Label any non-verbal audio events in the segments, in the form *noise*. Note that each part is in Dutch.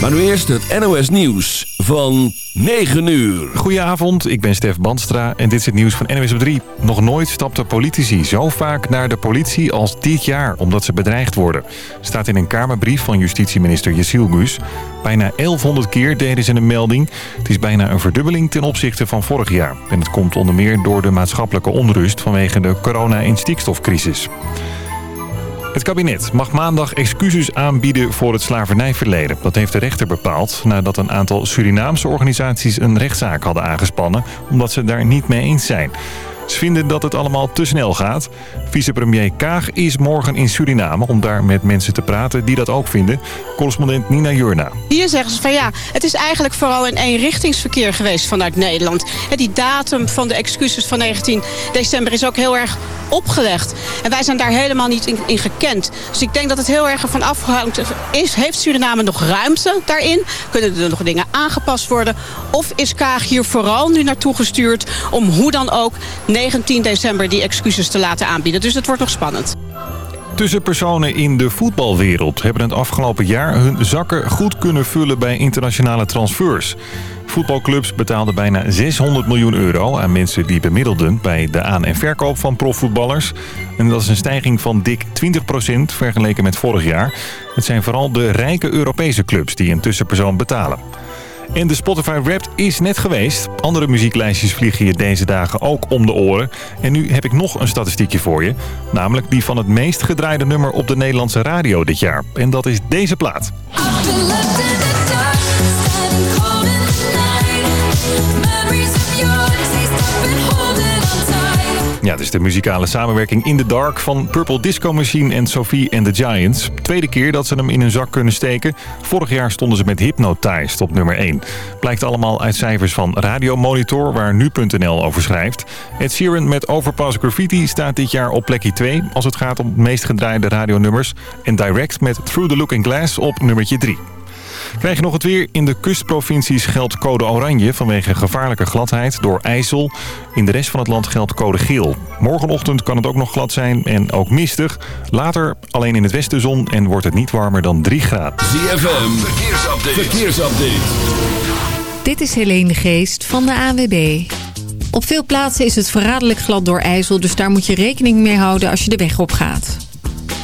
Maar nu eerst het NOS Nieuws van 9 uur. Goedenavond, ik ben Stef Bandstra en dit is het nieuws van NOS op 3. Nog nooit stapten politici zo vaak naar de politie als dit jaar... omdat ze bedreigd worden. Staat in een Kamerbrief van justitieminister Jessiel Gus. Bijna 1100 keer deden ze een melding. Het is bijna een verdubbeling ten opzichte van vorig jaar. En het komt onder meer door de maatschappelijke onrust... vanwege de corona- en stikstofcrisis. Het kabinet mag maandag excuses aanbieden voor het slavernijverleden. Dat heeft de rechter bepaald nadat een aantal Surinaamse organisaties een rechtszaak hadden aangespannen... omdat ze daar niet mee eens zijn. Ze vinden dat het allemaal te snel gaat. Vicepremier Kaag is morgen in Suriname om daar met mensen te praten die dat ook vinden. Correspondent Nina Jurna. Hier zeggen ze van ja, het is eigenlijk vooral een eenrichtingsverkeer geweest vanuit Nederland. Die datum van de excuses van 19 december is ook heel erg opgelegd. En wij zijn daar helemaal niet in, gekend. Dus ik denk dat het heel erg ervan afhangt. Heeft Suriname nog ruimte daarin? Kunnen er nog dingen aangepast worden? Of is Kaag hier vooral nu naartoe gestuurd om hoe dan ook 19 december die excuses te laten aanbieden. Dus het wordt nog spannend. Tussenpersonen in de voetbalwereld hebben het afgelopen jaar hun zakken goed kunnen vullen bij internationale transfers. Voetbalclubs betaalden bijna 600 miljoen euro aan mensen die bemiddelden bij de aan- en verkoop van profvoetballers. En dat is een stijging van dik 20% vergeleken met vorig jaar. Het zijn vooral de rijke Europese clubs die een tussenpersoon betalen. En de Spotify Wrapped is net geweest. Andere muzieklijstjes vliegen je deze dagen ook om de oren. En nu heb ik nog een statistiekje voor je. Namelijk die van het meest gedraaide nummer op de Nederlandse radio dit jaar. En dat is deze plaat. Ja, het is de muzikale samenwerking In The Dark van Purple Disco Machine en Sophie and the Giants. Tweede keer dat ze hem in hun zak kunnen steken. Vorig jaar stonden ze met Hypnotized op nummer 1. Blijkt allemaal uit cijfers van Radio Monitor, waar nu.nl over schrijft. Ed Sheeran met Overpass Graffiti staat dit jaar op plekje 2... als het gaat om het meest gedraaide radionummers. En Direct met Through the Looking Glass op nummertje 3. Krijg je nog het weer. In de kustprovincies geldt code oranje vanwege gevaarlijke gladheid door IJssel. In de rest van het land geldt code geel. Morgenochtend kan het ook nog glad zijn en ook mistig. Later alleen in het westen zon en wordt het niet warmer dan 3 graden. ZFM, verkeersupdate. verkeersupdate. Dit is Helene de Geest van de AWB. Op veel plaatsen is het verraderlijk glad door IJssel... dus daar moet je rekening mee houden als je de weg op gaat.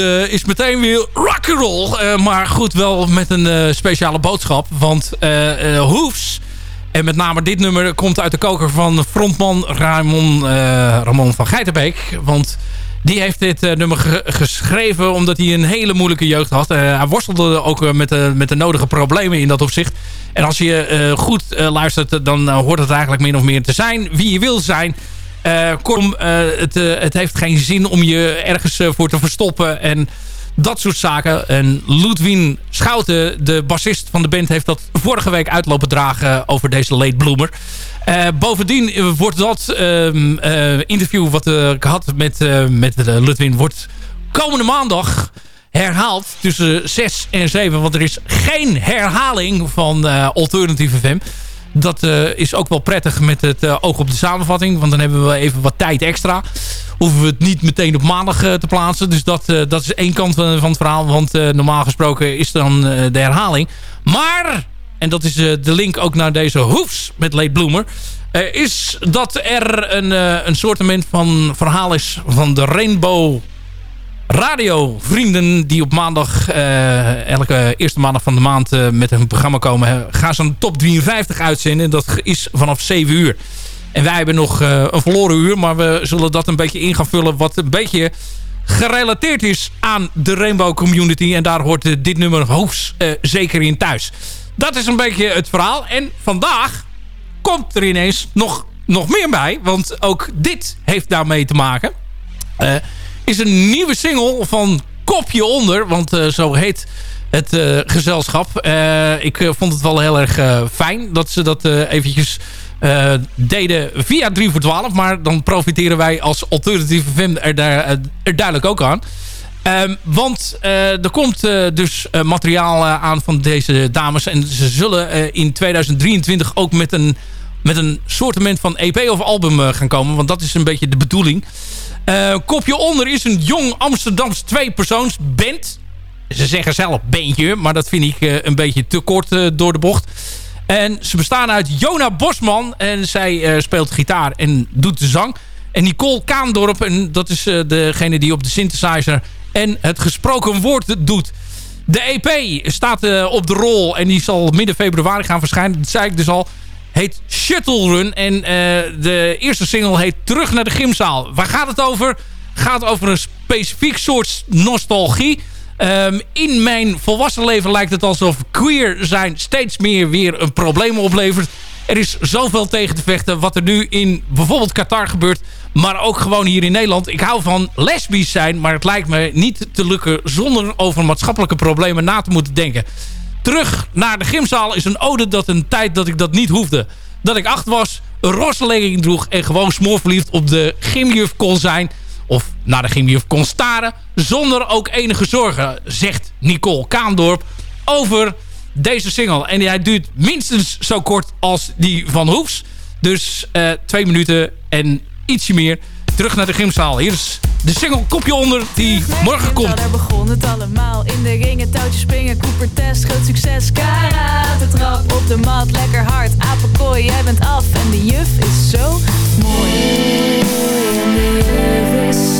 Eh, is meteen weer rock'n'roll. Uh, maar goed, wel met een eh, speciale boodschap. Want Hoefs, en met name dit nummer, komt uit de koker van frontman Ramon, Ramon van Geitenbeek. Want Die heeft dit nummer ge- geschreven omdat hij een hele moeilijke jeugd had. Hij worstelde ook met, de, met de nodige problemen in dat opzicht. En als je goed luistert, dan hoort het eigenlijk min of meer te zijn wie je wil zijn. Eh, kortom, eh, het, eh, het heeft geen zin om je ergens voor te verstoppen en dat soort zaken. En Ludwin Schouten, de bassist van de band, heeft dat vorige week uitlopen dragen over deze late bloomer. Bovendien wordt dat ehm, eh, interview wat eh, ik had met, met Ludwin... wordt komende maandag herhaald tussen 6 en 7. Want er is geen herhaling van Alternative FM. Dat eh, is ook wel prettig met het eh, oog op de samenvatting. Want dan hebben we even wat tijd extra. Hoeven we het niet meteen op maandag eh, te plaatsen. Dus dat, dat is één kant van, van het verhaal. Want normaal gesproken is dan de herhaling. Maar, en dat is de link ook naar deze hoefs met Late Bloomer... is dat er een, een soortement van verhaal is van de Rainbow radiovrienden die op maandag, eh, elke eerste maandag van de maand eh, met een programma komen, gaan ze een top 53 uitzenden. Dat is vanaf 7 uur. En wij hebben nog eh, een verloren uur, maar we zullen dat een beetje in gaan vullen wat een beetje gerelateerd is aan de Rainbow Community. En daar hoort dit nummer hoofds eh, zeker in thuis. Dat is een beetje het verhaal. En vandaag komt er ineens nog, nog meer bij, want ook dit heeft daarmee te maken. Is een nieuwe single van Kopje Onder. Want eh, zo heet het eh, gezelschap. Eh, ik vond het wel heel erg fijn dat ze dat eventjes deden via 3 voor 12. Maar dan profiteren wij als alternatieve FM er, daar, er duidelijk ook aan. Ehm, want er komt dus materiaal aan van deze dames. En ze zullen in 2023 ook met een, met een soortement van EP of album gaan komen. Want dat is een beetje de bedoeling. Eh, kopje onder is een jong Amsterdams tweepersoons band. Ze zeggen zelf bandje, maar dat vind ik eh, een beetje te kort eh, door de bocht. En ze bestaan uit Jona Bosman. En zij speelt gitaar en doet de zang. En Nicole Kaandorp, en dat is degene die op de synthesizer en het gesproken woord doet. De EP staat op de rol en die zal midden februari gaan verschijnen. Dat zei ik dus al. Heet Shuttle Run. En eh, de eerste single heet Terug naar de gymzaal. Waar gaat het over? Gaat over een specifiek soort nostalgie. Ehm, in mijn volwassen leven lijkt het alsof queer zijn steeds meer weer een probleem oplevert. Er is zoveel tegen te vechten wat er nu in bijvoorbeeld Qatar gebeurt. Maar ook gewoon hier in Nederland. Ik hou van lesbisch zijn, maar het lijkt me niet te lukken zonder over maatschappelijke problemen na te moeten denken. Terug naar de gymzaal is een ode dat een tijd dat ik dat niet hoefde. Dat ik acht was, een roze legging droeg en gewoon smoorverliefd op de gymjuf kon zijn. Of naar de gymjuf kon staren. Zonder ook enige zorgen, zegt Nicole Kaandorp over deze single. En hij duurt minstens zo kort als die van Hoefs. Dus eh, twee minuten en ietsje meer. Terug naar de gymzaal. Hier is de single Kopje Onder die morgen komt. Daar begon het allemaal. In de ringen, touwtjes springen, Cooper test, groot succes. Karate trap op de mat, lekker hard. Apenkooi, jij bent af en de juf is zo mooi. En de juf is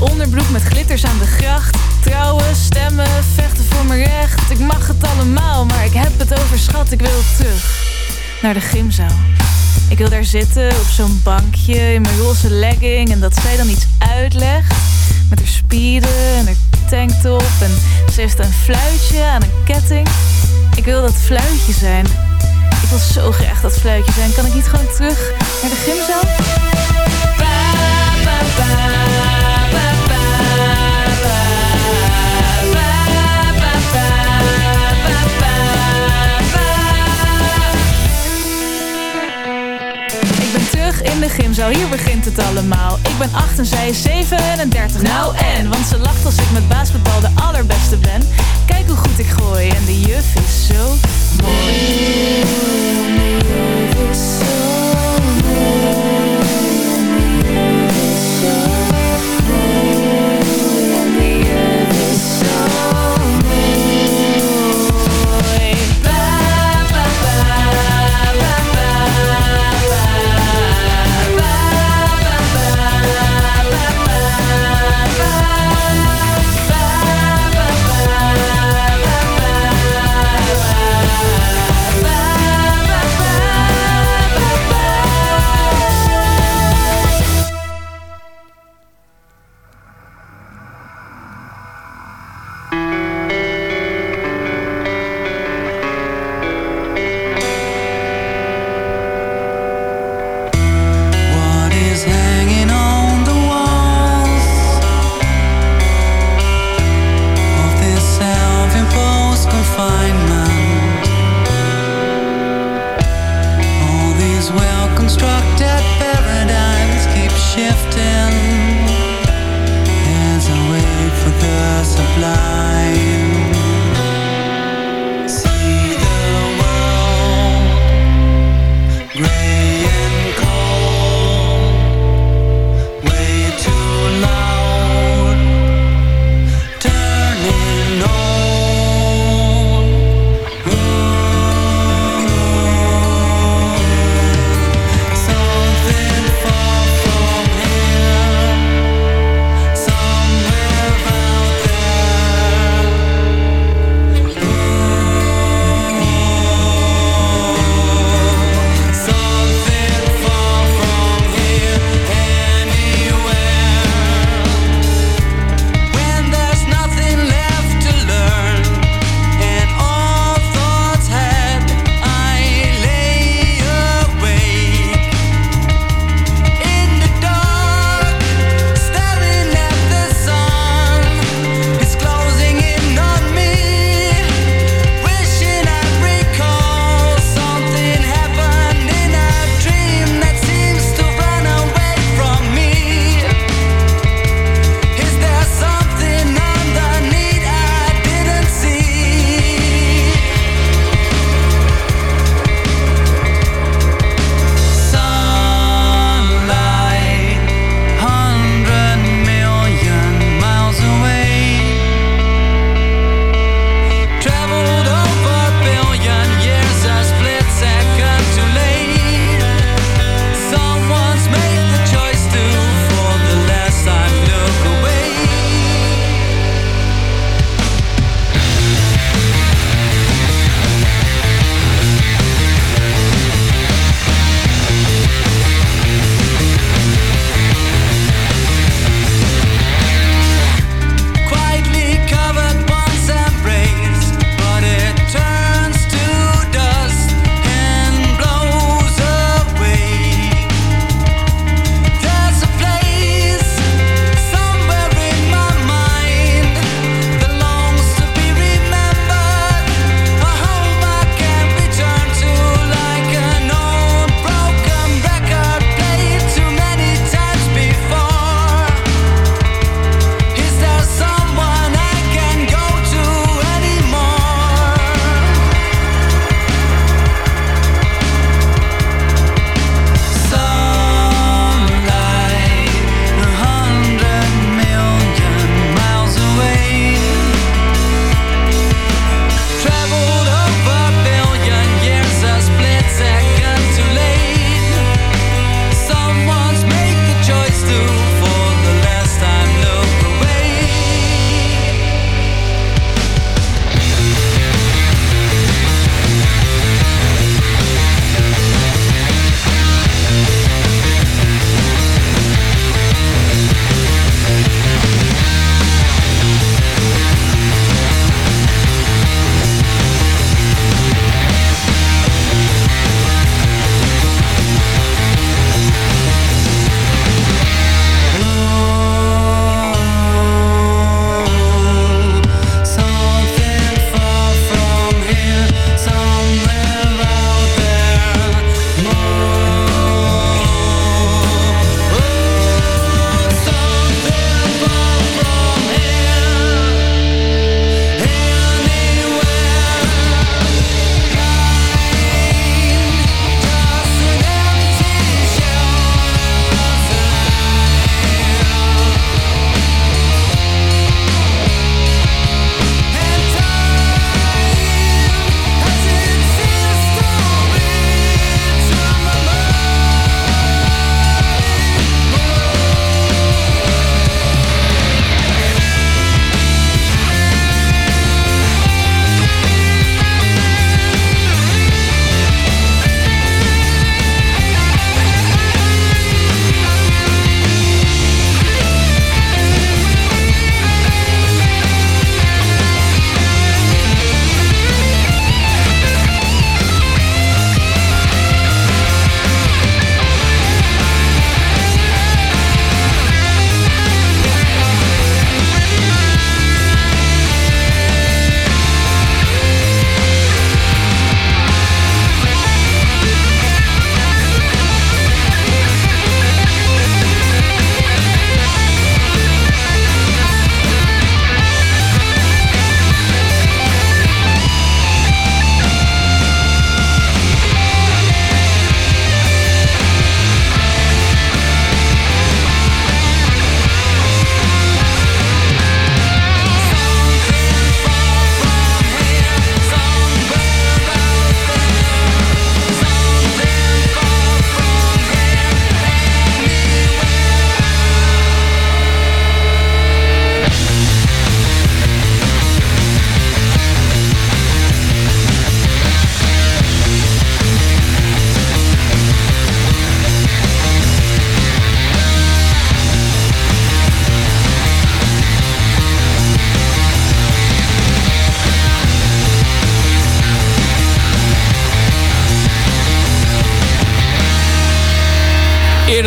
een onderbroek met glitters aan de gracht. Trouwen, stemmen, vechten voor mijn recht. Ik mag het allemaal, maar ik heb het overschat. Ik wil terug naar de gymzaal. Ik wil daar zitten op zo'n bankje in mijn roze legging en dat zij dan iets uitlegt. Met haar spieren en haar tanktop en ze heeft een fluitje aan een ketting. Ik wil dat fluitje zijn. Ik wil zo graag dat fluitje zijn. Kan ik niet gewoon terug naar de gymzaal? Ba, ba, ba, de gymzaal, hier begint het allemaal. Ik ben 8 en zij is 37. Nou en, want ze lacht als ik met basketbal de allerbeste ben. Kijk hoe goed ik gooi en de juf is zo mooi. Zo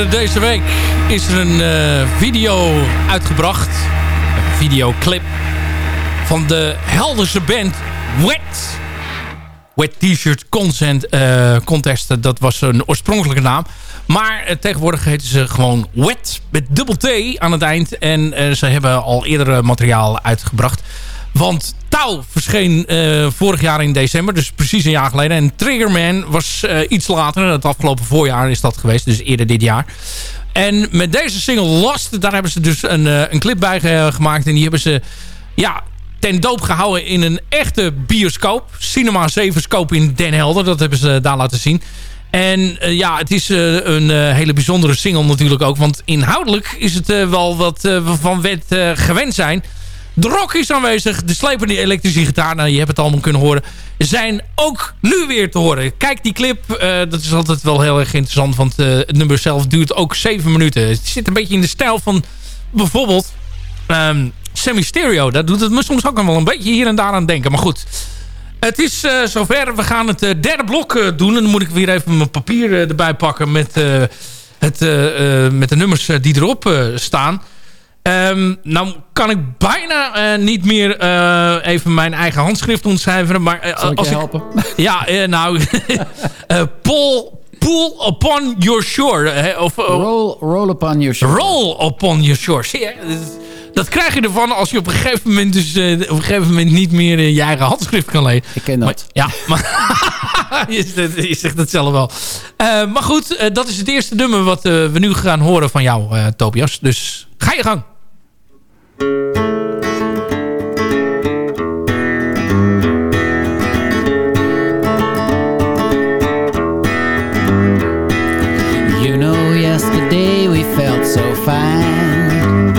Deze week is er een eh, video uitgebracht. Een videoclip van de Helderse band Wet. Wet T-shirt eh, contest, dat was een oorspronkelijke naam. Maar eh, tegenwoordig heten ze gewoon Wet met dubbel T aan het eind. En ze hebben al eerder materiaal uitgebracht. Want Touw verscheen eh, vorig jaar in december, dus precies een jaar geleden. En Triggerman was eh, iets later, het afgelopen voorjaar is dat geweest, dus eerder dit jaar. En met deze single Lost, daar hebben ze dus een, eh, een clip bij ge- gemaakt. En die hebben ze ja, ten doop gehouden in een echte bioscoop. Cinema 7 scope in Den Helder, dat hebben ze daar laten zien. En ja, het is een hele bijzondere single natuurlijk ook. Want inhoudelijk is het wel wat we van wet gewend zijn. De rock is aanwezig. De slepende elektrische gitaar, nou, je hebt het allemaal kunnen horen... zijn ook nu weer te horen. Kijk die clip, eh, dat is altijd wel heel erg interessant... want eh, het nummer zelf duurt ook 7 minuten. Het zit een beetje in de stijl van bijvoorbeeld... ehm Sammy Stereo. Dat doet het me soms ook wel een beetje hier en daar aan denken. Maar goed, het is eh, zover. We gaan het derde blok doen. En dan moet ik weer even mijn papier erbij pakken... met, het, met de nummers die erop staan... Ehm, nou kan ik bijna eh, niet meer eh, even mijn eigen handschrift ontcijferen. Maar Zal ik als je ik helpen? *laughs* Ja, nou... *laughs* eh, pull, pull upon your shore. hè, of, Roll, roll upon your shore. roll upon your shore. Zie je? Dat- Dat krijg je ervan als je op een gegeven moment, dus, op een gegeven moment niet meer eh, je eigen handschrift kan lezen. Ik ken Maar, dat. ja, maar *laughs* je, zegt- je zegt het zelf wel. Maar goed, dat is het eerste nummer wat we nu gaan horen van jou, Tobias. Dus ga je gang. You know, yesterday we felt so fine,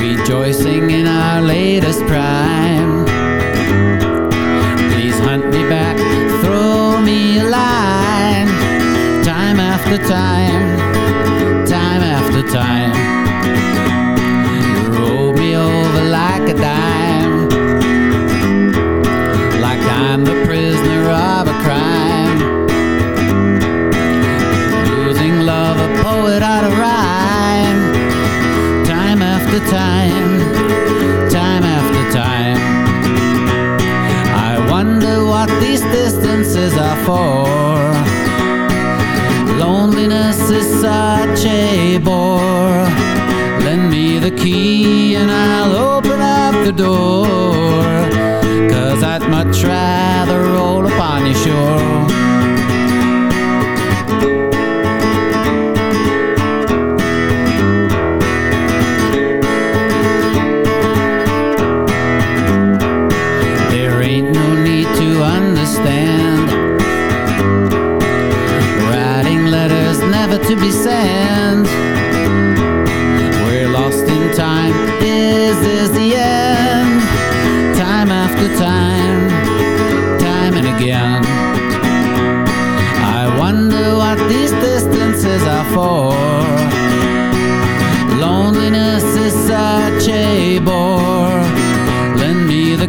rejoicing in our latest pride. Time, time after time. I wonder what these distances are for. Loneliness is such a bore. Lend me the key and I'll open up the door.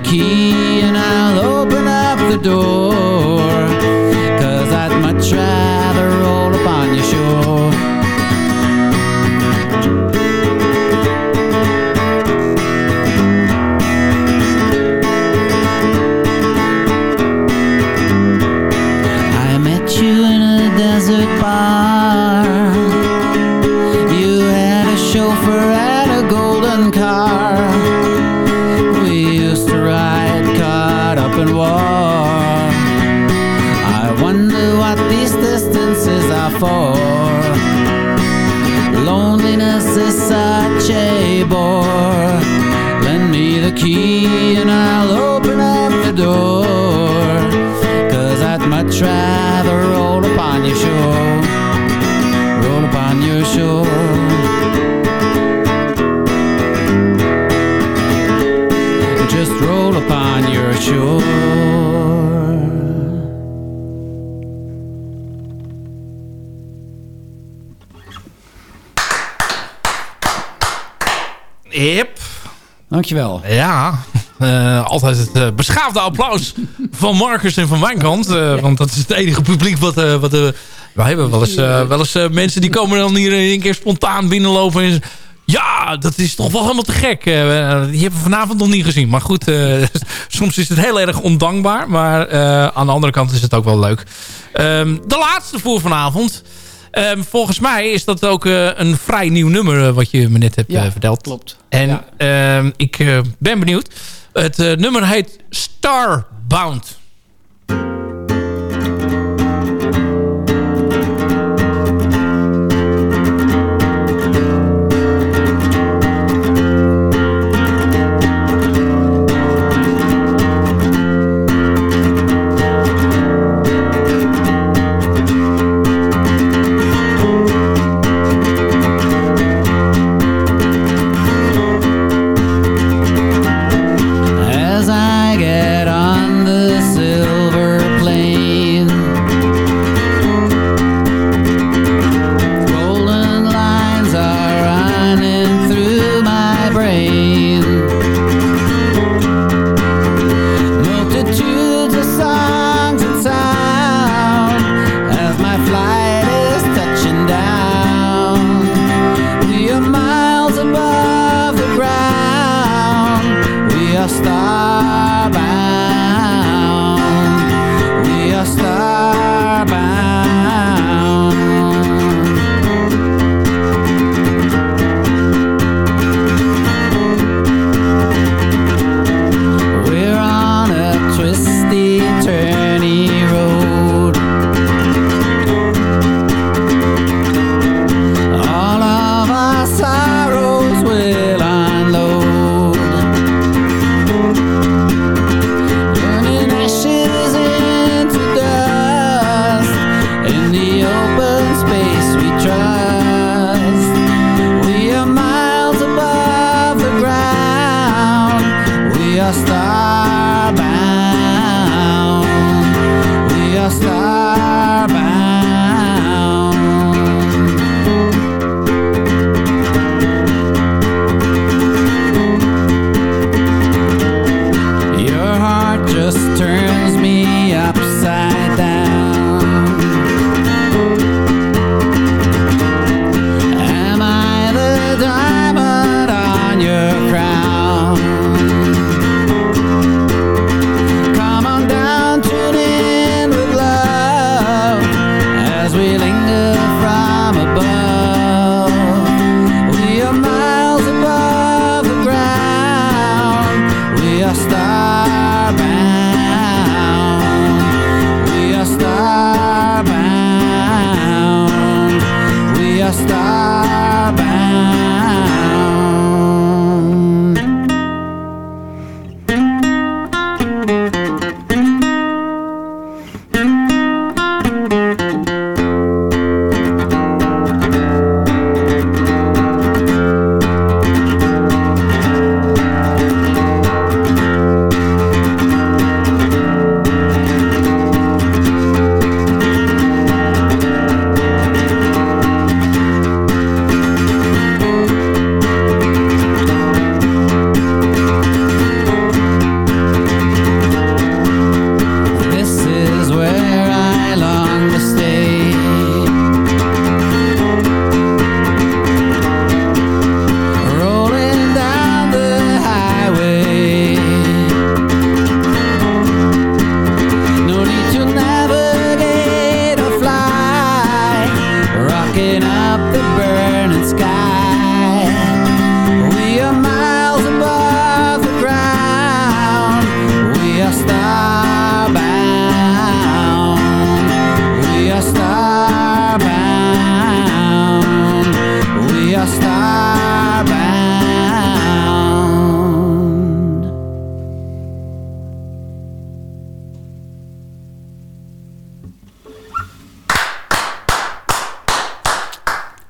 Key and I'll open up the door. Ja, eh, altijd het eh, beschaafde applaus van Marcus en van mijn kant. eh, want dat is het enige publiek wat, wat, We hebben wel eens, wel eens mensen die komen dan hier in één keer spontaan binnenlopen. En, ja, dat is toch wel helemaal te gek. Die hebben we vanavond nog niet gezien. Maar goed, *laughs* soms is het heel erg ondankbaar. Maar aan de andere kant is het ook wel leuk. Ehm, de laatste voor vanavond. Ehm, volgens mij is dat ook een vrij nieuw nummer wat je me net hebt Ja, verteld. klopt. En Ja. ehm, ik eh, ben benieuwd. Het eh, nummer heet Starbound.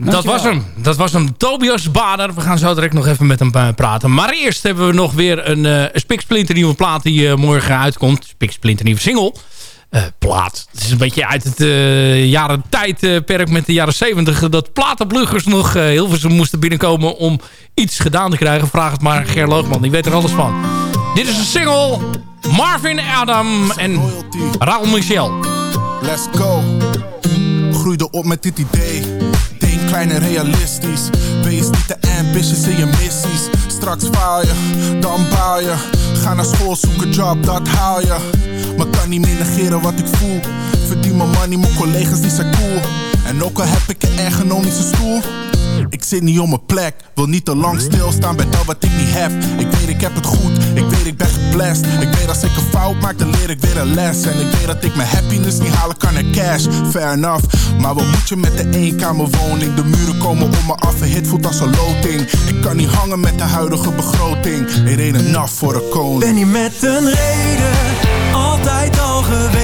Dat was hem. Dat was hem. Tobias Bader. We gaan zo direct nog even met hem eh, praten. Maar eerst hebben we nog weer een, uh, een spiksplinternieuwe plaat die uh, morgen uitkomt. Spiksplinternieuwe single. Uh, plaat. Het is een beetje uit het uh, jaren tijdperk met de jaren 70 dat platenbluggers nog uh, heel veel moesten binnenkomen om iets gedaan te krijgen. Vraag het maar Ger Loogman, die weet er alles van. Dit is een single. Marvin Adam en Raoul Michel. Let's go. Groeide op met dit idee. Denk klein en realistisch. Wees niet te ambitious in je missies. Straks faal je, dan baal je. Ga naar school, zoek een job, dat haal je. Maar kan niet meer negeren wat ik voel. Verdien mijn money, mijn collega's die zijn cool. En ook al heb ik een ergonomische stoel. Ik zit niet op mijn plek, wil niet te lang stilstaan bij dat wat ik niet heb. Ik weet ik heb het goed, ik weet ik ben geblest. Ik weet als ik een fout maak, dan leer ik weer een les. En ik weet dat ik mijn happiness niet halen kan naar cash. Fair enough, maar wat moet je met de eenkamerwoning? De muren komen om me af, een hit voelt als een loting. Ik kan niet hangen met de huidige begroting. Er ain't enough voor een koning. Ben je met een reden altijd al geweten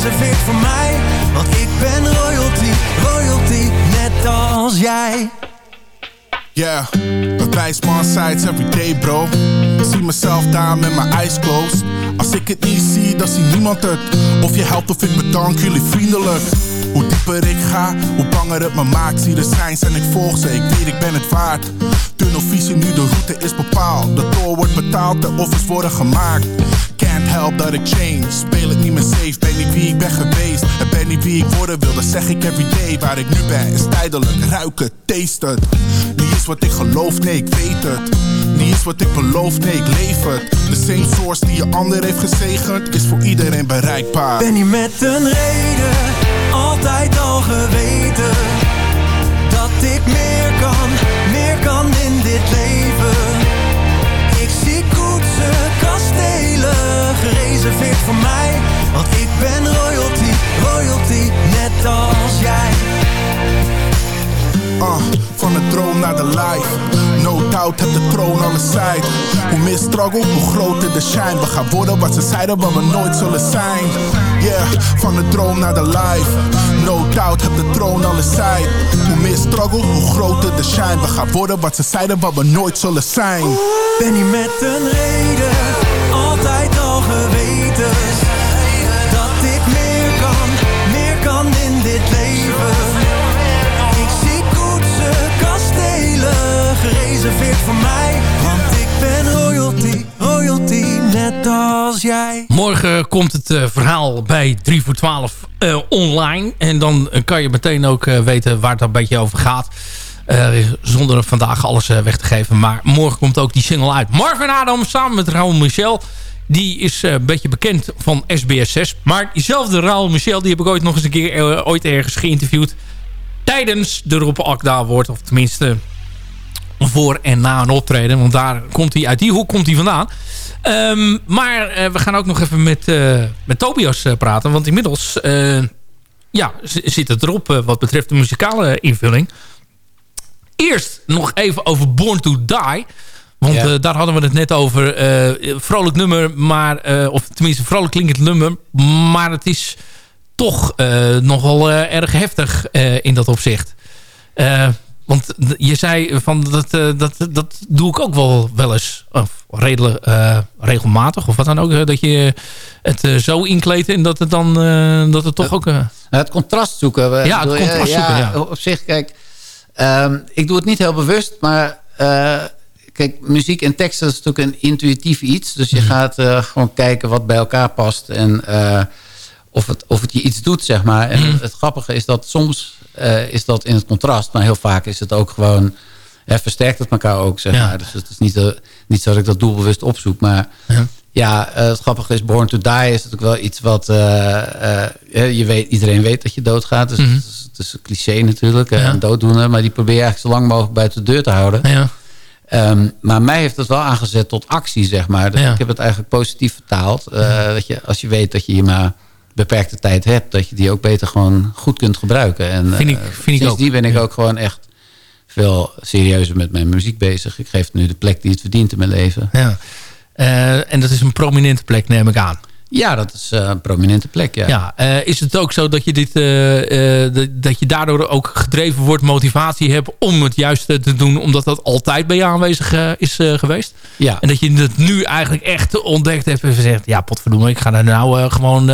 gereserveerd voor mij, want ik ben royalty, royalty, net als jij. Yeah, bewijs me on sites every day bro. Zie mezelf daar met mijn eyes closed. Als ik het niet zie, dan ziet niemand het. Of je helpt of ik bedank jullie vriendelijk Hoe dieper ik ga, hoe banger het me maakt. Zie de signs en ik volg ze, ik weet ik ben het waard. Tunnelvisie nu, de route is bepaald. De tour wordt betaald, de offers worden gemaakt. Can't help that ik change Speel het niet meer safe, ben niet wie ik ben geweest. En ben niet wie ik worden wil, dat zeg ik everyday Waar ik nu ben is tijdelijk, ruiken, taste het Niet is wat ik geloof, nee ik weet het. Niet is wat ik beloof, nee ik leef het. De same source die je ander heeft gezegend Is voor iedereen bereikbaar. Ben je met een reden altijd al geweten dat ik meer kan, meer kan in dit leven? Ik zie koetsen, kastelen, gereserveerd voor mij, want ik ben royalty, royalty, net als jij. Uh, van de droom naar de life No doubt heb de troon aan de side Hoe meer struggle, hoe groter de shine. We gaan worden wat ze zeiden, wat we nooit zullen zijn. Yeah, van de droom naar de life No doubt heb de troon aan de side Hoe meer struggle, hoe groter de shine. We gaan worden wat ze zeiden, wat we nooit zullen zijn. Ben je met een reden voor mij, want ik ben royalty, royalty, net als jij. Morgen komt het eh, verhaal bij 3 voor 12 eh, online. En dan kan je meteen ook eh, weten waar het een beetje over gaat. Zonder vandaag alles weg te geven. Maar morgen komt ook die single uit. Marvin Adam samen met Raoul Michel. Die is een beetje bekend van SBS6. Maar diezelfde Raoul Michel... die heb ik ooit nog eens een keer ooit ergens geïnterviewd. Tijdens de Rob Akda wordt. Of tenminste voor en na een optreden. Want daar komt hij uit die hoek komt hij vandaan. Ehm, maar eh, we gaan ook nog even met, eh, met Tobias eh, praten. Want inmiddels ja, zit het erop wat betreft de muzikale invulling. Eerst nog even over Born to Die. Want Ja. daar hadden we het net over. vrolijk nummer, maar, of tenminste vrolijk klinkend nummer. Maar het is toch nogal erg heftig in dat opzicht. Want je zei van dat, eh, dat, dat doe ik ook wel, wel eens. Of redelijk, eh, regelmatig of wat dan ook. dat je het eh, zo inkleedt en dat het dan dat het toch ook... Het contrast zoeken. we- Ja, het contrast zoeken, ja. Op zich, kijk, ehm, ik doe het niet heel bewust, maar kijk, muziek en tekst is natuurlijk een intuïtief iets. Dus Mhm. je gaat eh, gewoon kijken wat bij elkaar past en of, het, of het je iets doet, zeg maar. En Mhm. het grappige is dat soms eh, is dat in het contrast, maar heel vaak is het ook gewoon... Ja, versterkt het elkaar ook, zeg Ja. maar. Dus het is niet, zo, niet zo dat ik dat doelbewust opzoek, maar... Ja. Ja, eh, het grappige is, Born to Die is natuurlijk wel iets wat... eh, eh, je weet, iedereen weet dat je doodgaat. Dus Mhm. het, is, het is een cliché natuurlijk, eh, Ja. een dooddoener. Maar die probeer je eigenlijk zo lang mogelijk buiten de deur te houden. ja. Ehm, maar mij heeft het wel aangezet tot actie, zeg maar. Dus ik heb het eigenlijk positief vertaald. Eh, dat je, als je weet dat je hier maar beperkte tijd hebt... dat je die ook beter gewoon goed kunt gebruiken. En, Vind ik- eh, vind ik sinds ook. die ben ik Ja. ook gewoon echt veel serieuzer met mijn muziek bezig. Ik geef nu de plek die het verdient in mijn leven. ja. Eh, en dat is een prominente plek, neem ik aan. Ja, dat is eh, een prominente plek, ja. Ja, eh, is het ook zo dat je, dit, eh, dat- je daardoor ook gedreven wordt, motivatie hebt om het juiste te doen, omdat dat altijd bij je aanwezig is geweest? ja. En dat je het nu eigenlijk echt ontdekt hebt en gezegd, ja potverdomme, ik ga er nou gewoon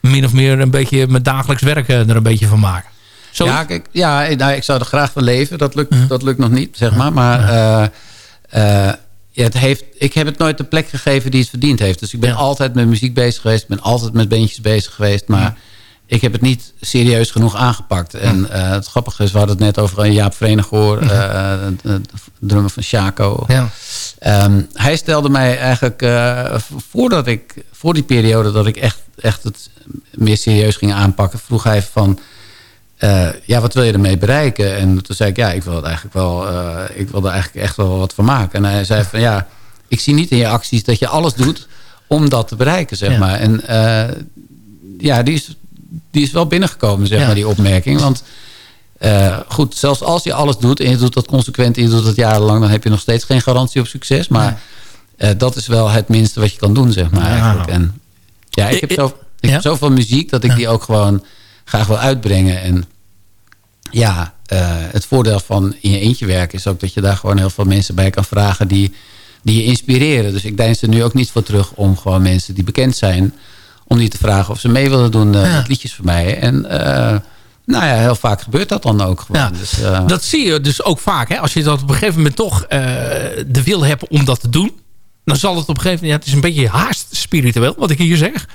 min of meer een beetje mijn dagelijks werk er een beetje van maken. Zo? Ja, kijk, ja nou, ik zou er graag van leven. Dat lukt, Mhm. dat lukt nog niet, zeg maar. Maar eh, eh, ja, het heeft, ik heb het nooit de plek gegeven die het verdiend heeft. Dus ik ben altijd met muziek bezig geweest. Ik ben altijd met bandjes bezig geweest. Maar ik heb het niet serieus genoeg aangepakt. En eh, het grappige is, we hadden het net over een Jaap Verenighoor. de drummer van Chaco. Ja. Ehm, hij stelde mij eigenlijk eh, voordat ik, voor die periode dat ik echt, echt het meer serieus ging aanpakken, vroeg hij van, eh, ja, wat wil je ermee bereiken? En toen zei ik, ja, ik wil het eigenlijk wel, eh, ik wil er eigenlijk echt wel wat van maken. En hij zei van, ja, ik zie niet in je acties dat je alles doet om dat te bereiken, zeg Ja. maar. En eh, ja, die is, die is wel binnengekomen, zeg Ja. maar, die opmerking. Want goed, zelfs als je alles doet en je doet dat consequent en je doet dat jarenlang, dan heb je nog steeds geen garantie op succes. Maar dat is wel het minste wat je kan doen, zeg maar. Eigenlijk. En ja, ik heb, zo, ik heb zoveel muziek dat ik die ook gewoon graag wil uitbrengen. En ja, eh, het voordeel van in je eentje werken is ook dat je daar gewoon heel veel mensen bij kan vragen die, die je inspireren. Dus ik denk er nu ook niet voor terug om gewoon mensen die bekend zijn, om die te vragen of ze mee willen doen eh, Ja. met liedjes voor mij. En eh, nou ja, heel vaak gebeurt dat dan ook gewoon. Ja, Dus, dat zie je dus ook vaak. Hè? Als je dat op een gegeven moment toch de wil hebt om dat te doen... dan zal het op een gegeven moment... Ja, het is een beetje haast spiritueel, wat ik hier zeg.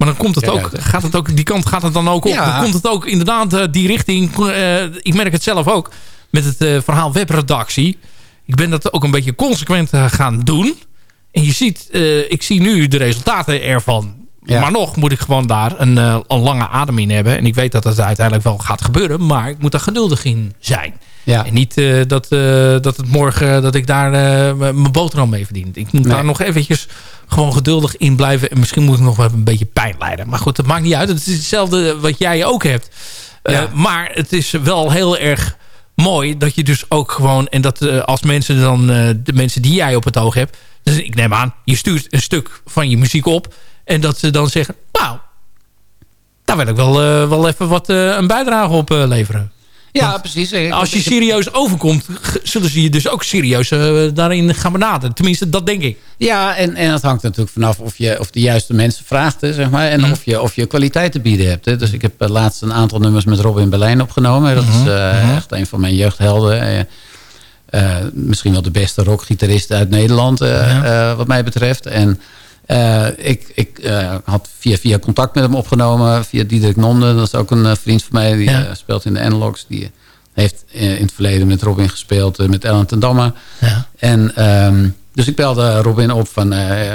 Maar dan komt het Ja, ook, dat- gaat het ook... Die kant gaat het dan ook op. Ja. Dan komt het ook inderdaad eh, die richting... eh, ik merk het zelf ook met het eh, verhaal webredactie. Ik ben dat ook een beetje consequent gaan doen. En je ziet... ik zie nu de resultaten ervan. Ja. Maar nog moet ik gewoon daar een, een lange adem in hebben. En ik weet dat het uiteindelijk wel gaat gebeuren. Maar ik moet daar geduldig in zijn. Ja. En niet eh, dat, eh, dat het morgen dat ik daar eh, mijn boterham mee verdien. Ik moet Nee. daar nog eventjes gewoon geduldig in blijven. En misschien moet ik nog wel een beetje pijn lijden. Maar goed, dat maakt niet uit. Het is hetzelfde wat jij ook hebt. Eh, Ja. maar het is wel heel erg mooi dat je dus ook gewoon... En dat eh, als mensen dan, eh, de mensen die jij op het oog hebt... Dus ik neem aan, je stuurt een stuk van je muziek op. En dat ze dan zeggen, nou, daar wil ik wel, eh, wel even wat eh, een bijdrage op eh, leveren. Ja, precies. Ik- Als je serieus overkomt, zullen ze je dus ook serieus eh, daarin gaan benaderen. Tenminste, dat denk ik. Ja, en, en dat hangt natuurlijk vanaf of je of de juiste mensen vraagt, hè, zeg maar. En Mhm. of, je, of je kwaliteit te bieden hebt. Hè. Dus ik heb eh, laatst een aantal nummers met Robin Berlijn opgenomen. Dat Mhm. is eh, echt een van mijn jeugdhelden. Misschien wel de beste rockgitarist uit Nederland, wat mij betreft. En eh, ik, ik eh, had via, via contact met hem opgenomen. Via Diederik Nonde. Dat is ook een eh, vriend van mij. Die Ja. speelt in de Analogs. Die heeft in het verleden met Robin gespeeld. met Ellen ten Damme. Ja. En ehm, dus ik belde Robin op van...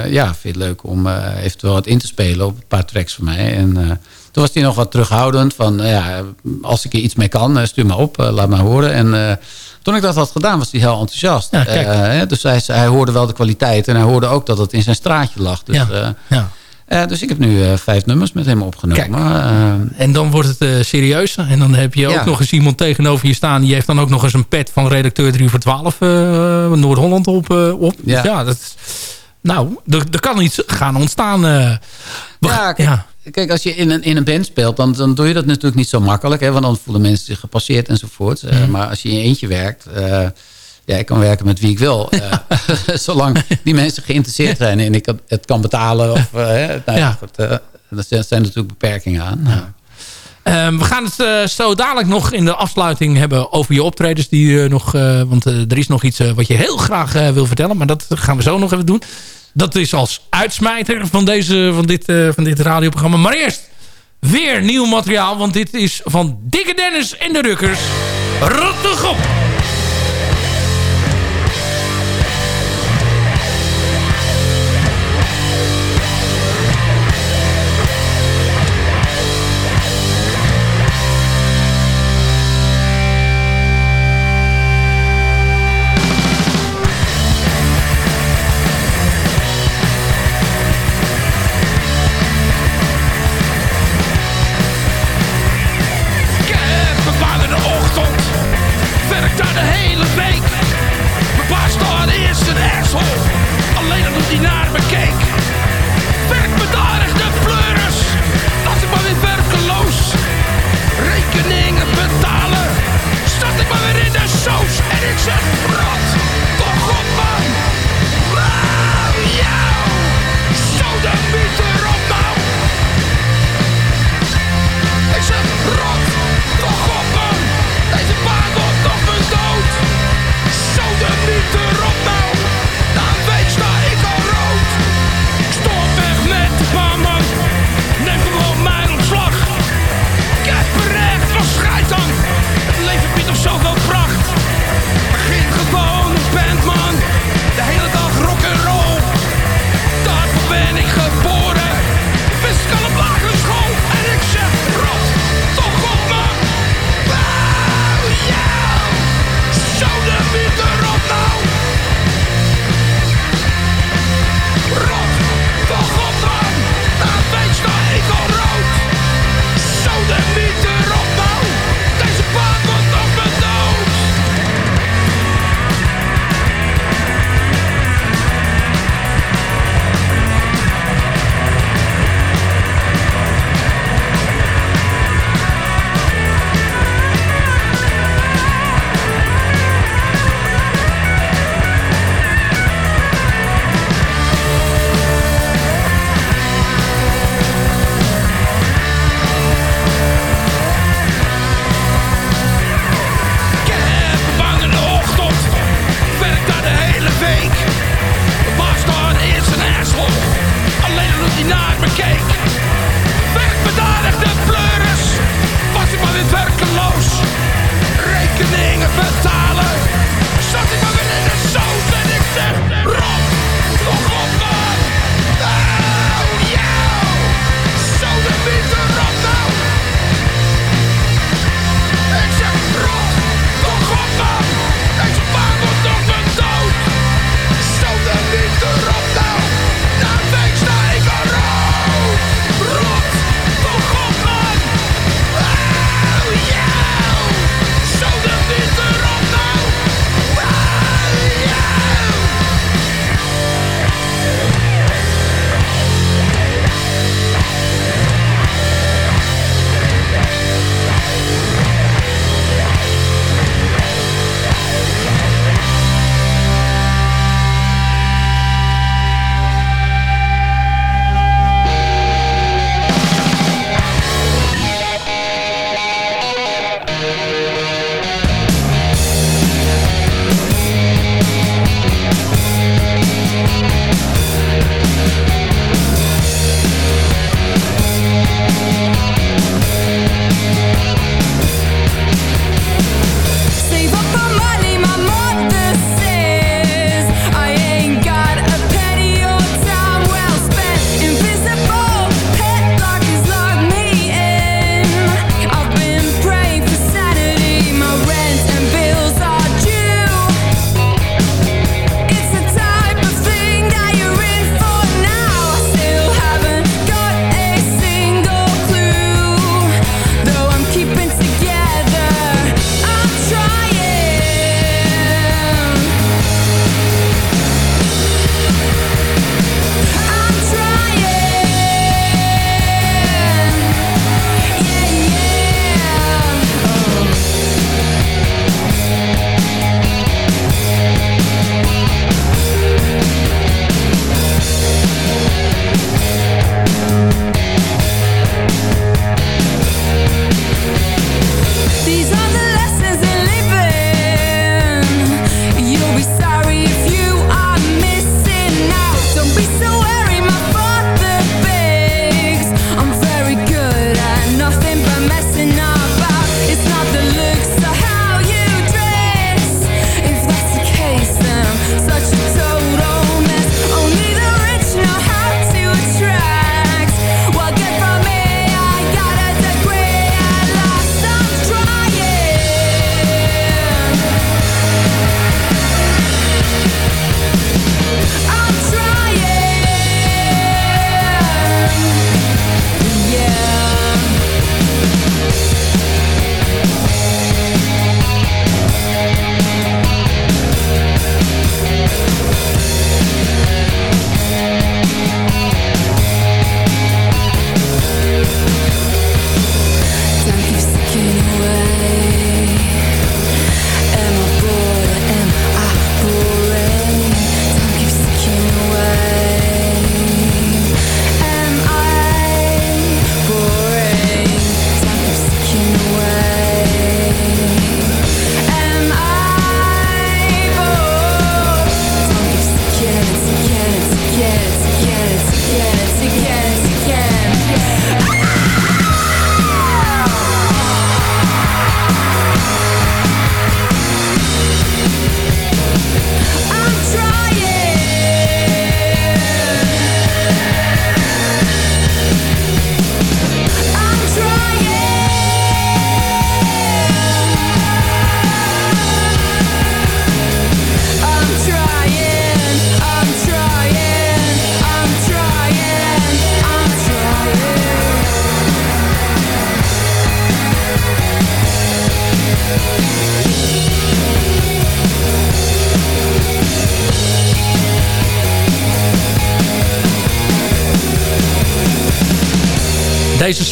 ja, vind je het leuk om eventueel wat in te spelen op een paar tracks van mij. En toen was hij nog wat terughoudend van... ja, als ik er iets mee kan, stuur me op, laat me horen. En toen ik dat had gedaan, was hij heel enthousiast. Ja, kijk. Eh, dus hij, hij hoorde wel de kwaliteit en hij hoorde ook dat het in zijn straatje lag. Dus, Ja. eh, Ja. eh, dus ik heb nu vijf nummers met hem opgenomen. En dan wordt het serieus. En dan heb je ook Ja. nog eens iemand tegenover je staan. Die heeft dan ook nog eens een pet van redacteur 3 voor 12 eh, Noord-Holland op. op. Ja. Ja. dat is, nou, er, er kan iets gaan ontstaan. We- Ja, kijk, ja. kijk, als je in een, in een band speelt, dan, dan doe je dat natuurlijk niet zo makkelijk. Hè, want dan voelen mensen zich gepasseerd enzovoort. Mhm. maar als je in je eentje werkt... eh, ja, ik kan werken met wie ik wil. *laughs* zolang die mensen geïnteresseerd zijn en ik het- kan betalen. Of, hè, nou, ja. Goed, er zijn- natuurlijk beperkingen aan. Ehm, we gaan het zo dadelijk nog in de afsluiting hebben over je optredens. Die, nog, want er is nog iets wat je heel graag wil vertellen. Maar dat gaan we zo nog even doen. Dat is als uitsmijter van, deze, van, dit, eh, van dit radioprogramma. Maar eerst weer nieuw materiaal. Want dit is van Dikke Dennis en de Rukkers. Rottegop. Ik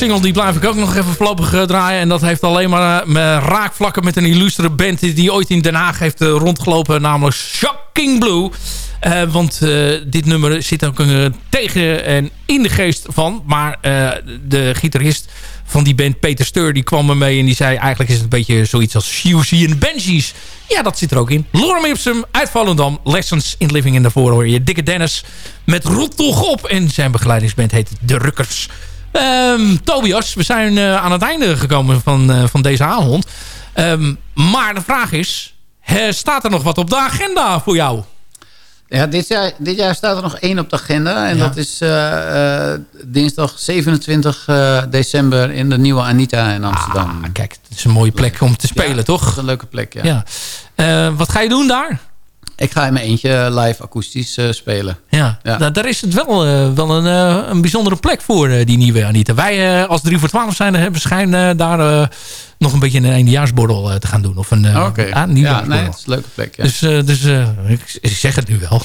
die blijf ik ook nog even voorlopig eh, draaien. En dat heeft alleen maar eh, me raakvlakken met een illustere band... die ooit in Den Haag heeft eh, rondgelopen. Namelijk Shocking Blue. Want dit nummer zit ook tegen en in de geest van. Maar de gitarist van die band, Peter Steur, die kwam er mee en die zei... eigenlijk is het een beetje zoiets als Fusey en Benji's. Ja, dat zit er ook in. Lorem Ipsum uit Volendam. Lessons in Living in daarvoor hoor je. Dikke Dennis met Rot toch op. En zijn begeleidingsband heet De Rukkers. Ehm, Tobias, we zijn eh, aan het einde gekomen van, eh, van deze avond. Ehm, maar de vraag is, eh, staat er nog wat op de agenda voor jou? Ja, dit jaar, dit jaar staat er nog één op de agenda. En Ja. dat is dinsdag 27 eh, december in de Nieuwe Anita in Amsterdam. Ah, kijk, het is een mooie plek om te spelen, Ja, toch? Een leuke plek, ja. Ja. Wat ga je doen daar? Ik ga in mijn eentje live akoestisch eh, spelen. Ja, Ja. Da- daar is het wel, eh, wel een, eh, een bijzondere plek voor, eh, die nieuwe Anita. Wij eh, als 3 voor 12 zijn, hebben schijnen daar eh, nog een beetje een eindejaarsborrel eh, te gaan doen. Of een, eh, ah, een Ja, nieuwjaarsborrel. nee, het is een leuke plek. Ja. Dus, eh, dus eh, ik, ik zeg het nu wel.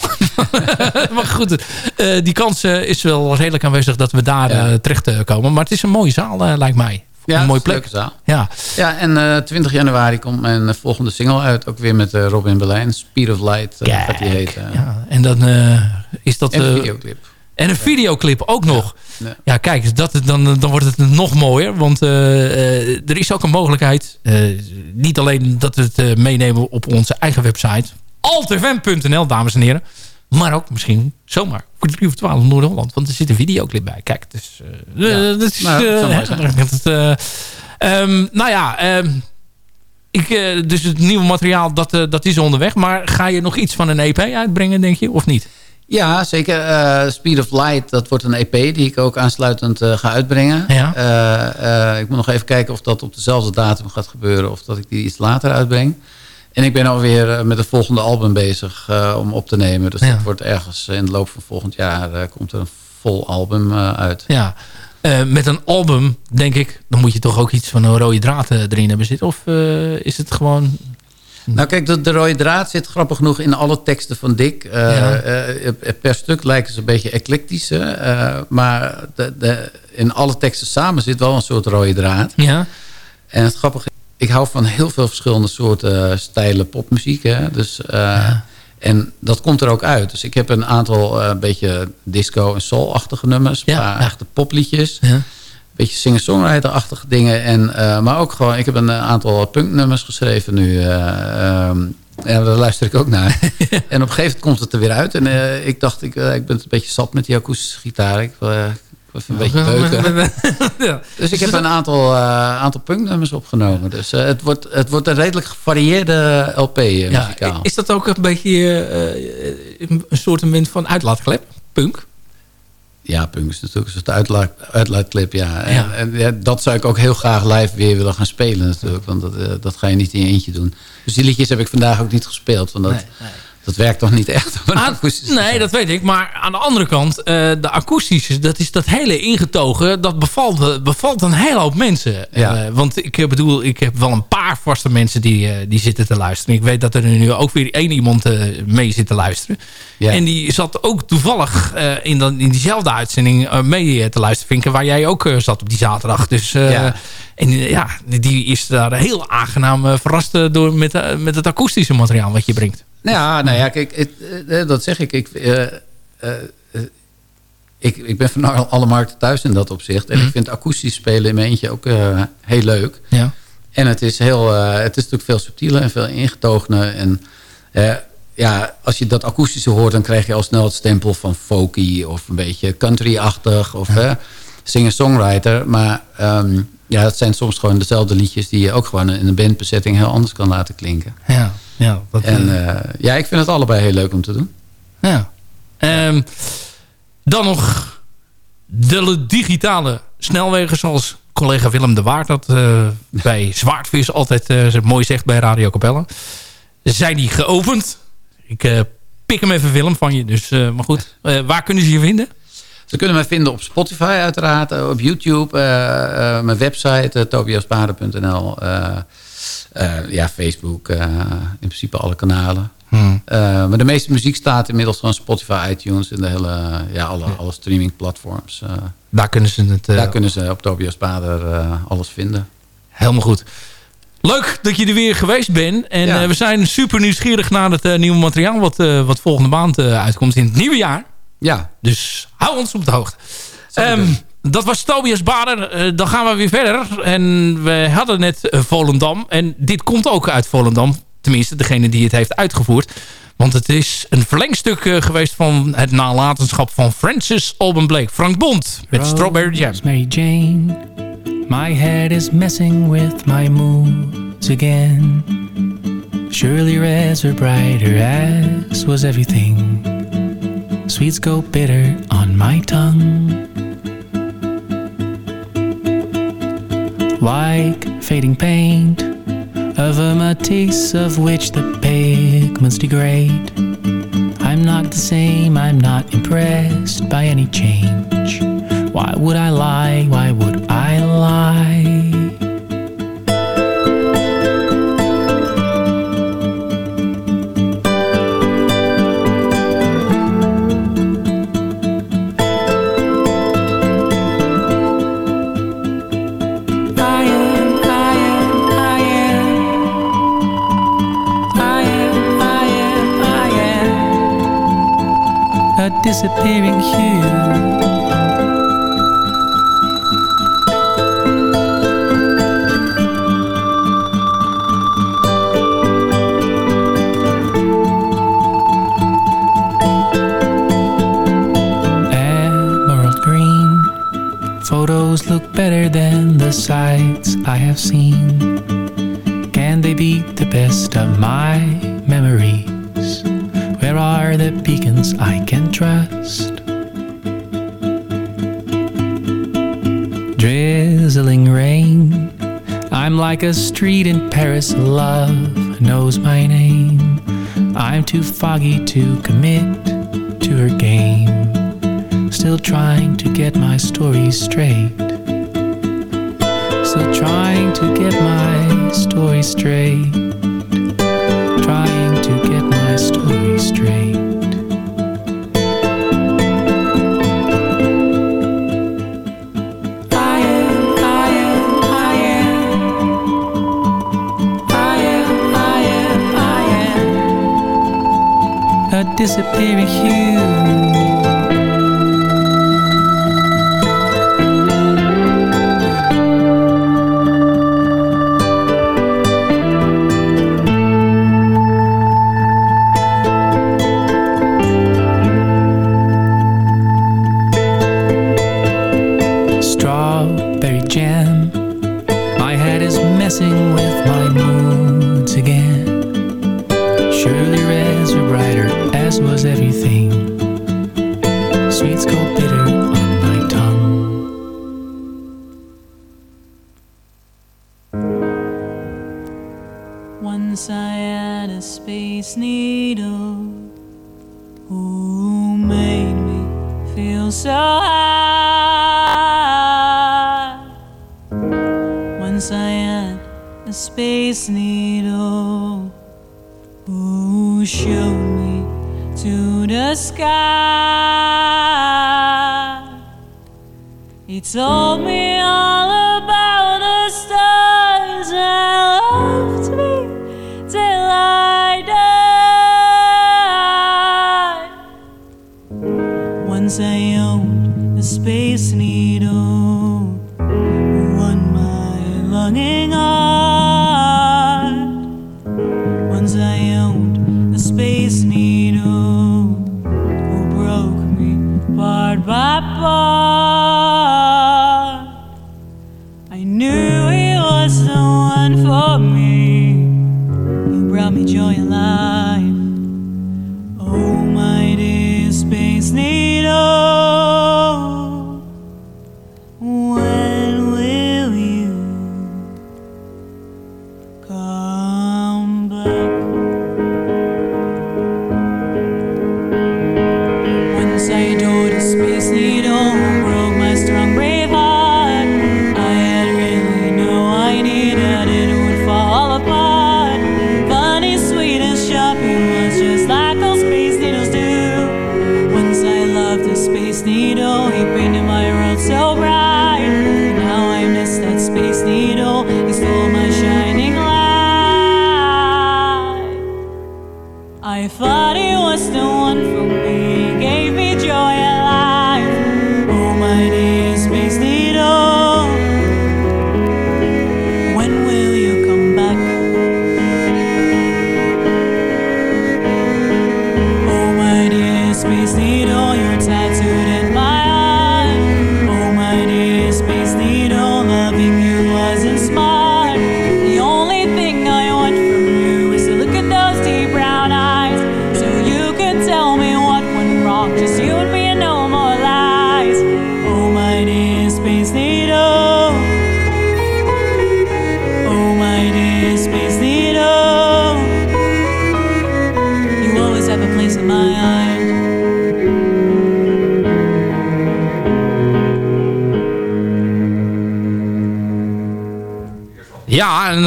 *laughs* maar goed, eh, die kans eh, is wel redelijk aanwezig dat we daar Ja. eh, terecht eh, komen. Maar het is een mooie zaal, eh, lijkt mij. Ja, een mooie plek. zaal. Ja. Ja, en eh 20 januari komt mijn eh, volgende single uit. Ook weer met eh, Robin Berlijn. Speed of Light eh, gaat die heten. ja. En dan is dat... En een videoclip. En een videoclip ook nog. Ja. Ja, kijk, dat, dan, dan wordt het nog mooier. Want er is ook een mogelijkheid. niet alleen dat we het meenemen op onze eigen website. altfm.nl, dames en heren. Maar ook misschien zomaar voor 3 of 12 Noord-Holland. Want er zit een videoclip bij. Kijk, dus, eh, Ja. eh, dat is... Nou, dat eh, dat *laughs* eh, ehm, nou ja, ehm, ik, eh, dus het nieuwe materiaal, dat, eh, dat is onderweg. Maar ga je nog iets van een EP uitbrengen, denk je? Of niet? Ja, zeker. Eh, Speed of Light, dat wordt een EP die ik ook aansluitend eh, ga uitbrengen. Ja. Eh, eh, ik moet nog even kijken of dat op dezelfde datum gaat gebeuren... of dat ik die iets later uitbreng. En ik ben alweer eh, met het volgende album bezig eh, om op te nemen. Dus Ja. dat wordt ergens in de loop van volgend jaar... eh, komt er een vol album eh, uit. Ja, Eh, met een album, denk ik, dan moet je toch ook iets van een rode draad eh, erin hebben zitten. Of eh, is het gewoon... Nou kijk, de, de rode draad zit grappig genoeg in alle teksten van Dick. Eh, Ja. eh, per stuk lijken ze een beetje eclectisch. Eh, maar de, de, in alle teksten samen zit wel een soort rode draad. Ja, En het grappige ik hou van heel veel verschillende soorten eh, stijlen popmuziek. Hè? Dus, eh, En dat komt er ook uit. Dus ik heb een aantal eh, beetje disco- en soul-achtige nummers. Ja, ja. echte popliedjes. ja. Een beetje singer-songwriter-achtige dingen. En, maar ook gewoon, ik heb een aantal punknummers geschreven nu. ehm, en daar luister ik ook naar. *laughs* en op een gegeven moment komt het er weer uit. En ik dacht, ik, ik ben een beetje zat met die akoestische gitaar. Ik even een beetje ja. *laughs* Dus ik heb een aantal, eh, aantal punknummers opgenomen. Dus eh, het, wordt, het wordt een redelijk gevarieerde LP eh, Ja, muzikaal. is dat ook een beetje een soort van uitlaatklep? Punk? Ja, punk is natuurlijk een soort uitlaat, uitlaatclip, ja. En, Ja. en ja, dat zou ik ook heel graag live weer willen gaan spelen natuurlijk. Want dat, dat ga je niet in je eentje doen. Dus die liedjes heb ik vandaag ook niet gespeeld. Want dat, Nee, nee. Dat werkt toch niet echt Aan- nee, dat weet ik. Maar aan de andere kant, eh, de akoestische, dat is dat hele ingetogen. Dat bevalt, bevalt een hele hoop mensen. Ja. Eh, want ik eh, bedoel, ik heb wel een paar vaste mensen die, die zitten te luisteren. Ik weet dat er nu ook weer één iemand mee zit te luisteren. Ja. En die zat ook toevallig in, dan, in diezelfde uitzending mee te luisteren. Vinken, waar jij ook zat op die zaterdag. Dus Ja. en, ja, die is daar heel aangenaam verrast door met, met het akoestische materiaal wat je brengt. Ja, nou ja, kijk, het, eh, dat zeg ik. Ik, eh, eh, eh, ik, ik ben van alle- markten thuis in dat opzicht. En Mhm. ik vind akoestisch spelen in mijn eentje ook eh, heel leuk. Ja. En het is, heel, eh, het is natuurlijk veel subtieler en veel ingetogener. En eh, ja, als je dat akoestische hoort... dan krijg je al snel het stempel van folky... of een beetje country-achtig of eh, singer-songwriter. Maar ehm, ja, het zijn soms gewoon dezelfde liedjes... die je ook gewoon in een bandbezetting heel anders kan laten klinken. Ja, ja, dat, En eh, ja, ik vind het allebei heel leuk om te doen. Ja. Ehm, dan nog de digitale snelwegen zoals collega Willem de Waard dat eh, *laughs* bij Zwaardvis altijd zo mooi zegt bij Radio Capelle. Zijn die geopend? Ik pik hem even Willem van je. Dus, maar goed, waar kunnen ze je vinden? Ze kunnen mij vinden op Spotify uiteraard, op YouTube, mijn website uh, ja, Facebook, eh, in principe alle kanalen. Hmm. Eh, maar de meeste muziek staat inmiddels van Spotify, iTunes en de hele, ja, alle, alle streamingplatforms. eh. Daar kunnen ze het... eh, Daar kunnen ze op Tobias Pader eh, alles vinden. Helemaal goed. Leuk dat je er weer geweest bent. En Ja. eh, we zijn super nieuwsgierig naar het eh, nieuwe materiaal... Wat, eh, wat volgende maand eh, uitkomt in het nieuwe jaar. Ja. Dus hou ons op de hoogte. Zeker. Dat was Tobias Bader. Eh, dan gaan we weer verder. En we hadden net Volendam. En dit komt ook uit Volendam. Tenminste, degene die het heeft uitgevoerd. Want het is een verlengstuk eh, geweest van het nalatenschap van Francis Alban Blake. Frank Bond met Strawberry Jam. Jane, my head is messing with my moods again. Surely reds were brighter, as was everything. Sweets go bitter on my tongue. Like fading paint of a matisse of which the pigments degrade. I'm not the same, I'm not impressed by any change. Why would I lie? Why would I lie? Disappearing hue. emerald green. Photos look better than the sights I have seen. Like a street in Paris. Love knows my name. I'm too foggy to commit to her game. Still trying to get my story straight. Still trying to get my story straight. Trying to get my story disappearing hue. strawberry jam. My head is messing with my moods again. Surely reds were brighter, as was everything. Sweets go bitter on my tongue. Once I had a space needle who made me feel so high. Once I had a space needle who showed the sky.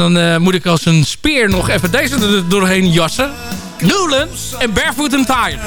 Dan eh, moet ik als een speer nog even deze doorheen jassen. Newland en Barefoot and Tired.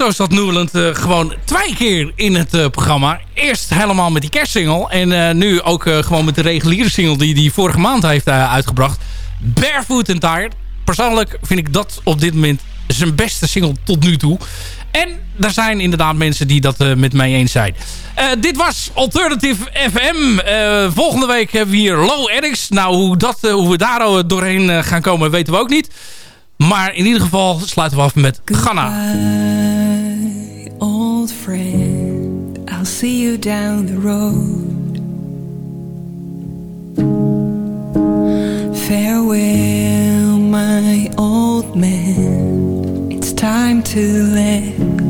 Zo zat Newland eh, gewoon twee keer in het eh, programma. Eerst helemaal met die kerstsingle. En eh, nu ook gewoon met de reguliere single die hij vorige maand heeft uitgebracht. Barefoot and Tired. Persoonlijk vind ik dat op dit moment zijn beste single tot nu toe. En er zijn inderdaad mensen die dat met mij eens zijn. Dit was Alternative FM. Volgende week hebben we hier Low Addicts. Nou, hoe, dat, hoe we daar doorheen gaan komen weten we ook niet. Maar in ieder geval sluiten we af met Ghana. old friend, I'll see you down the road. Farewell, my old man. It's time to let